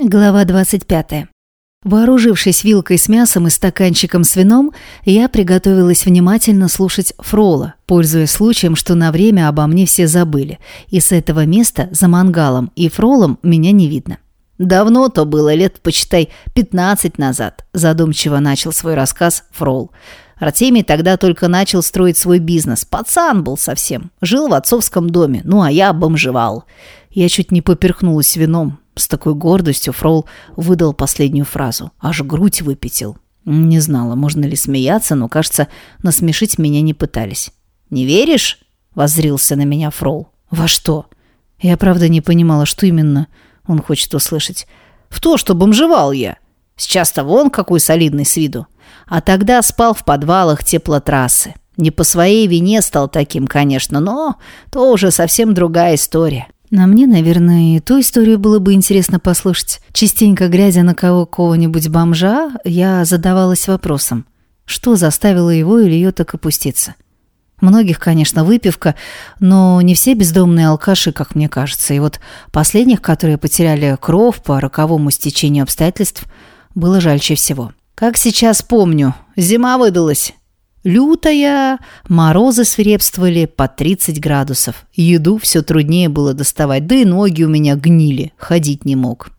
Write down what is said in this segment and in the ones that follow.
Глава 25. Вооружившись вилкой с мясом и стаканчиком с вином, я приготовилась внимательно слушать Фрола, пользуясь случаем, что на время обо мне все забыли, и с этого места за мангалом и Фролом меня не видно. «Давно то было, лет, почитай, 15 назад», – задумчиво начал свой рассказ Фрол. Артемий тогда только начал строить свой бизнес. Пацан был совсем. Жил в отцовском доме, ну а я бомжевал. Я чуть не поперхнулась вином. С такой гордостью Фрол выдал последнюю фразу. Аж грудь выпятил. Не знала, можно ли смеяться, но, кажется, насмешить меня не пытались. «Не веришь?» – воззрился на меня Фрол. «Во что?» Я правда не понимала, что именно он хочет услышать. «В то, что бомжевал я. Сейчас-то вон какой солидный с виду. А тогда спал в подвалах теплотрассы. Не по своей вине стал таким, конечно, но то уже совсем другая история. На мне, наверное, и ту историю было бы интересно послушать. Частенько глядя на кого-кого-нибудь бомжа, я задавалась вопросом, что заставило его или ее так опуститься. Многих, конечно, выпивка, но не все бездомные алкаши, как мне кажется. И вот последних, которые потеряли кровь по роковому стечению обстоятельств, было жальче всего. Как сейчас помню, зима выдалась. Лютая, морозы свирепствовали по 30 градусов. Еду все труднее было доставать, да и ноги у меня гнили, ходить не мог.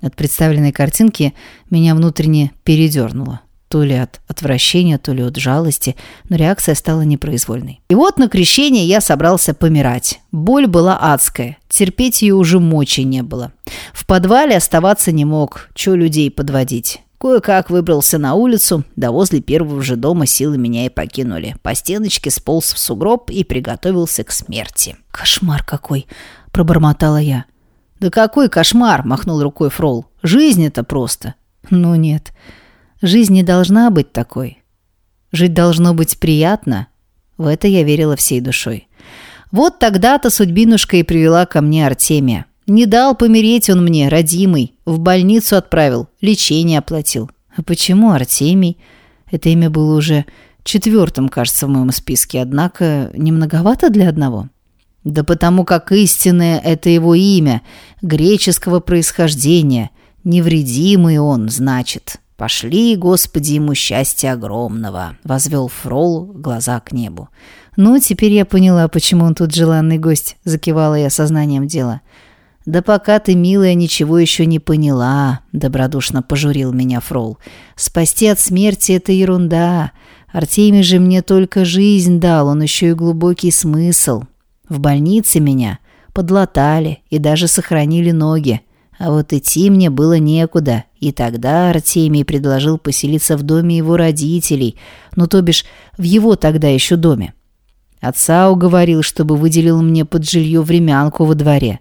От представленной картинки меня внутренне передернуло. То ли от отвращения, то ли от жалости, но реакция стала непроизвольной. И вот на крещение я собрался помирать. Боль была адская, терпеть ее уже мочи не было. В подвале оставаться не мог, что людей подводить. Кое-как выбрался на улицу, да возле первого же дома силы меня и покинули. По стеночке сполз в сугроб и приготовился к смерти. «Кошмар какой!» – пробормотала я. «Да какой кошмар!» – махнул рукой Фрол. «Жизнь это просто!» «Ну нет, жизнь не должна быть такой. Жить должно быть приятно». В это я верила всей душой. Вот тогда-то судьбинушка и привела ко мне Артемия. Не дал помереть он мне, родимый. В больницу отправил, лечение оплатил. А почему Артемий? Это имя было уже четвертым, кажется, в моем списке, однако не многовато для одного. Да потому как истинное это его имя, греческого происхождения. Невредимый он, значит. «Пошли, Господи, ему счастья огромного!» — возвел Фрол глаза к небу. «Ну, теперь я поняла, почему он тут желанный гость», — закивала я сознанием дела. «Да пока ты, милая, ничего еще не поняла», — добродушно пожурил меня Фрол. «Спасти от смерти — это ерунда. Артемий же мне только жизнь дал, он еще и глубокий смысл. В больнице меня подлатали и даже сохранили ноги. А вот идти мне было некуда, и тогда Артемий предложил поселиться в доме его родителей, ну то бишь в его тогда еще доме. Отца уговорил, чтобы выделил мне под жилье времянку во дворе».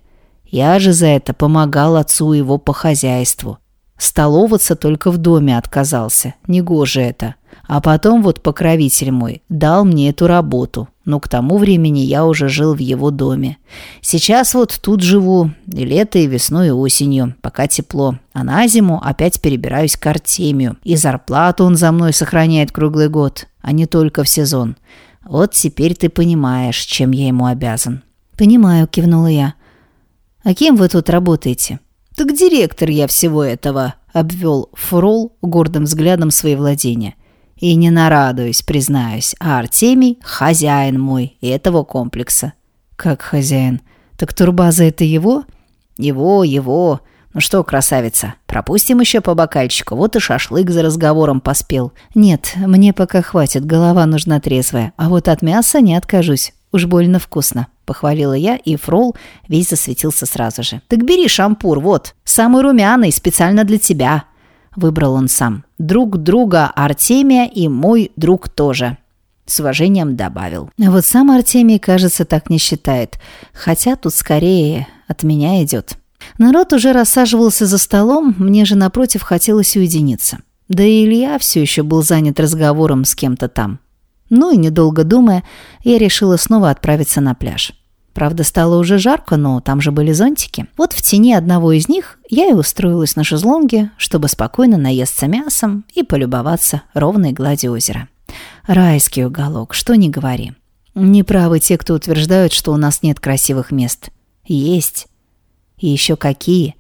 Я же за это помогал отцу его по хозяйству. Столоваться только в доме отказался, негоже это. А потом вот покровитель мой дал мне эту работу, но к тому времени я уже жил в его доме. Сейчас вот тут живу, и лето, и весной, и осенью, пока тепло. А на зиму опять перебираюсь к Артемию. И зарплату он за мной сохраняет круглый год, а не только в сезон. Вот теперь ты понимаешь, чем я ему обязан». «Понимаю», — кивнула я. «А кем вы тут работаете?» «Так директор я всего этого», — обвел Фрол гордым взглядом свои владения. «И не нарадуюсь, признаюсь, а Артемий — хозяин мой этого комплекса». «Как хозяин? Так турбаза — это его?» «Его, его. Ну что, красавица, пропустим еще по бокальчику, вот и шашлык за разговором поспел». «Нет, мне пока хватит, голова нужна трезвая, а вот от мяса не откажусь, уж больно вкусно» похвалила я, и Фрол весь засветился сразу же. «Так бери шампур, вот, самый румяный, специально для тебя», — выбрал он сам. «Друг друга Артемия и мой друг тоже». С уважением добавил. Вот сам Артемий, кажется, так не считает. Хотя тут скорее от меня идет. Народ уже рассаживался за столом, мне же напротив хотелось уединиться. Да и Илья все еще был занят разговором с кем-то там. Ну и недолго думая, я решила снова отправиться на пляж. Правда, стало уже жарко, но там же были зонтики. Вот в тени одного из них я и устроилась на шезлонге, чтобы спокойно наесться мясом и полюбоваться ровной гладью озера. Райский уголок, что ни говори. Неправы те, кто утверждают, что у нас нет красивых мест. Есть. И еще какие.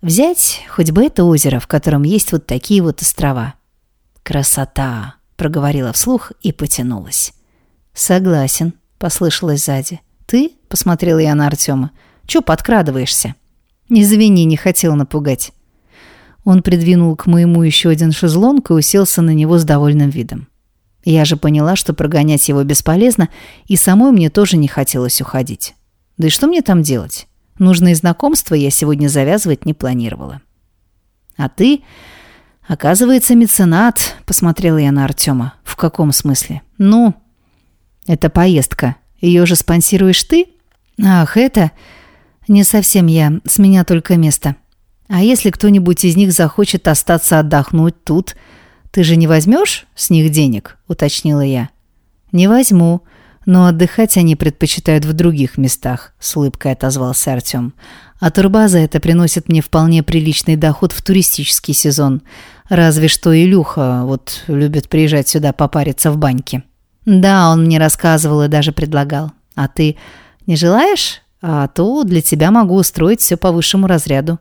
Взять хоть бы это озеро, в котором есть вот такие вот острова. «Красота!» — проговорила вслух и потянулась. «Согласен», — послышалось сзади. «Ты?» — посмотрела я на Артема. «Чё подкрадываешься?» «Извини, не хотел напугать». Он придвинул к моему еще один шезлонг и уселся на него с довольным видом. Я же поняла, что прогонять его бесполезно, и самой мне тоже не хотелось уходить. Да и что мне там делать? Нужные знакомства я сегодня завязывать не планировала. «А ты, оказывается, меценат», — посмотрела я на Артема. «В каком смысле?» «Ну, это поездка. Ее же спонсируешь ты?» «Ах, это...» «Не совсем я. С меня только место. А если кто-нибудь из них захочет остаться отдохнуть тут, ты же не возьмешь с них денег?» — уточнила я. «Не возьму. Но отдыхать они предпочитают в других местах», — с улыбкой отозвался Артем. «А турбаза это приносит мне вполне приличный доход в туристический сезон. Разве что Илюха вот любит приезжать сюда попариться в баньке». «Да, он мне рассказывал и даже предлагал. А ты не желаешь? А то для тебя могу устроить все по высшему разряду».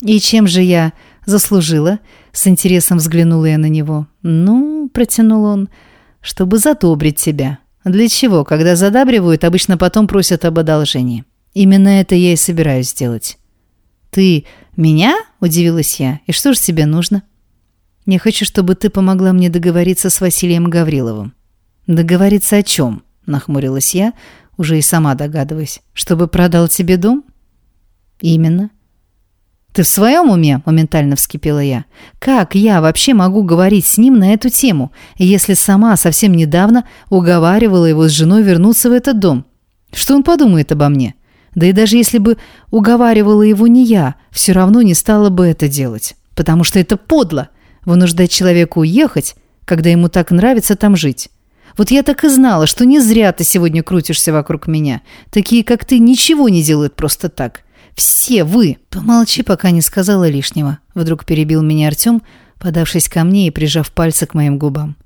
«И чем же я заслужила?» С интересом взглянула я на него. «Ну», — протянул он, — «чтобы задобрить тебя». Для чего, когда задабривают, обычно потом просят об одолжении. Именно это я и собираюсь сделать. «Ты меня?» – удивилась я. «И что же тебе нужно?» «Я хочу, чтобы ты помогла мне договориться с Василием Гавриловым». «Договориться о чем?» – нахмурилась я, уже и сама догадываясь. «Чтобы продал тебе дом?» «Именно. «Ты в своем уме?» – моментально вскипела я. «Как я вообще могу говорить с ним на эту тему, если сама совсем недавно уговаривала его с женой вернуться в этот дом? Что он подумает обо мне? Да и даже если бы уговаривала его не я, все равно не стала бы это делать. Потому что это подло – вынуждать человека уехать, когда ему так нравится там жить». Вот я так и знала, что не зря ты сегодня крутишься вокруг меня. Такие, как ты, ничего не делают просто так. Все вы!» «Помолчи, пока не сказала лишнего», — вдруг перебил меня Артем, подавшись ко мне и прижав пальцы к моим губам.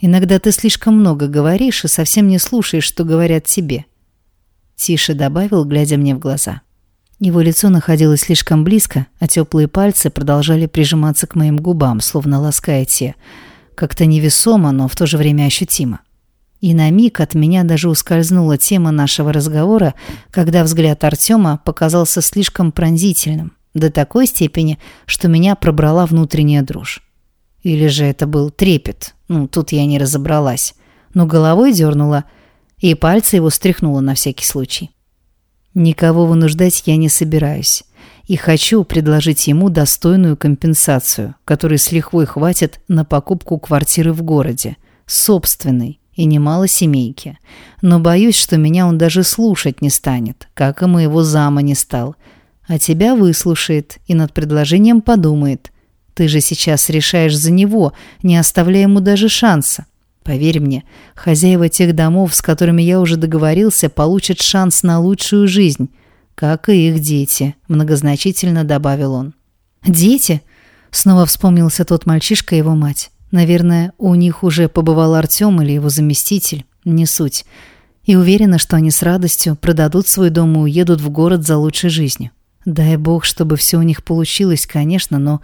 «Иногда ты слишком много говоришь и совсем не слушаешь, что говорят тебе». Тише добавил, глядя мне в глаза. Его лицо находилось слишком близко, а теплые пальцы продолжали прижиматься к моим губам, словно лаская те. Как-то невесомо, но в то же время ощутимо. И на миг от меня даже ускользнула тема нашего разговора, когда взгляд Артема показался слишком пронзительным, до такой степени, что меня пробрала внутренняя дрожь. Или же это был трепет, ну, тут я не разобралась, но головой дернула, и пальцы его стряхнула на всякий случай. Никого вынуждать я не собираюсь, и хочу предложить ему достойную компенсацию, которой с лихвой хватит на покупку квартиры в городе, собственной, и немало семейки. Но боюсь, что меня он даже слушать не станет, как и моего зама не стал. А тебя выслушает и над предложением подумает. Ты же сейчас решаешь за него, не оставляя ему даже шанса. Поверь мне, хозяева тех домов, с которыми я уже договорился, получат шанс на лучшую жизнь, как и их дети», — многозначительно добавил он. «Дети?» — снова вспомнился тот мальчишка и его мать. Наверное, у них уже побывал Артем или его заместитель, не суть. И уверена, что они с радостью продадут свой дом и уедут в город за лучшей жизнью. Дай бог, чтобы все у них получилось, конечно, но...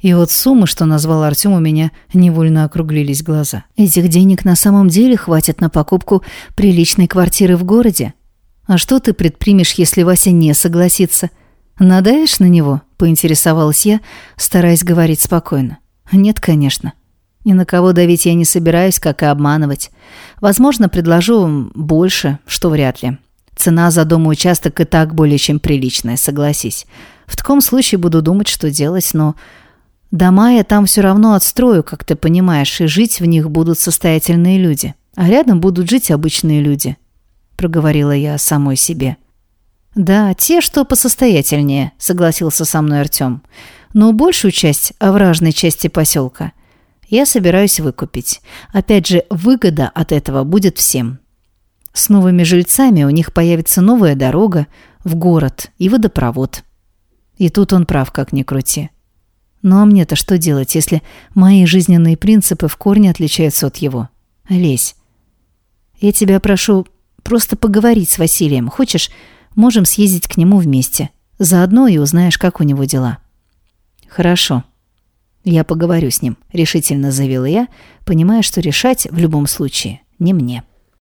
И вот суммы, что назвал Артем, у меня невольно округлились глаза. Этих денег на самом деле хватит на покупку приличной квартиры в городе. А что ты предпримешь, если Вася не согласится? Надаешь на него? Поинтересовалась я, стараясь говорить спокойно. Нет, конечно. Ни на кого давить я не собираюсь, как и обманывать. Возможно, предложу больше, что вряд ли. Цена за дом и участок и так более чем приличная, согласись. В таком случае буду думать, что делать, но... Дома я там все равно отстрою, как ты понимаешь, и жить в них будут состоятельные люди. А рядом будут жить обычные люди. Проговорила я самой себе. «Да, те, что посостоятельнее», — согласился со мной Артем. «Но большую часть овражной части поселка — я собираюсь выкупить. Опять же, выгода от этого будет всем. С новыми жильцами у них появится новая дорога в город и водопровод. И тут он прав, как ни крути. Ну а мне-то что делать, если мои жизненные принципы в корне отличаются от его? Лезь. Я тебя прошу просто поговорить с Василием. Хочешь, можем съездить к нему вместе. Заодно и узнаешь, как у него дела. «Хорошо. Я поговорю с ним», — решительно заявила я, понимая, что решать в любом случае не мне.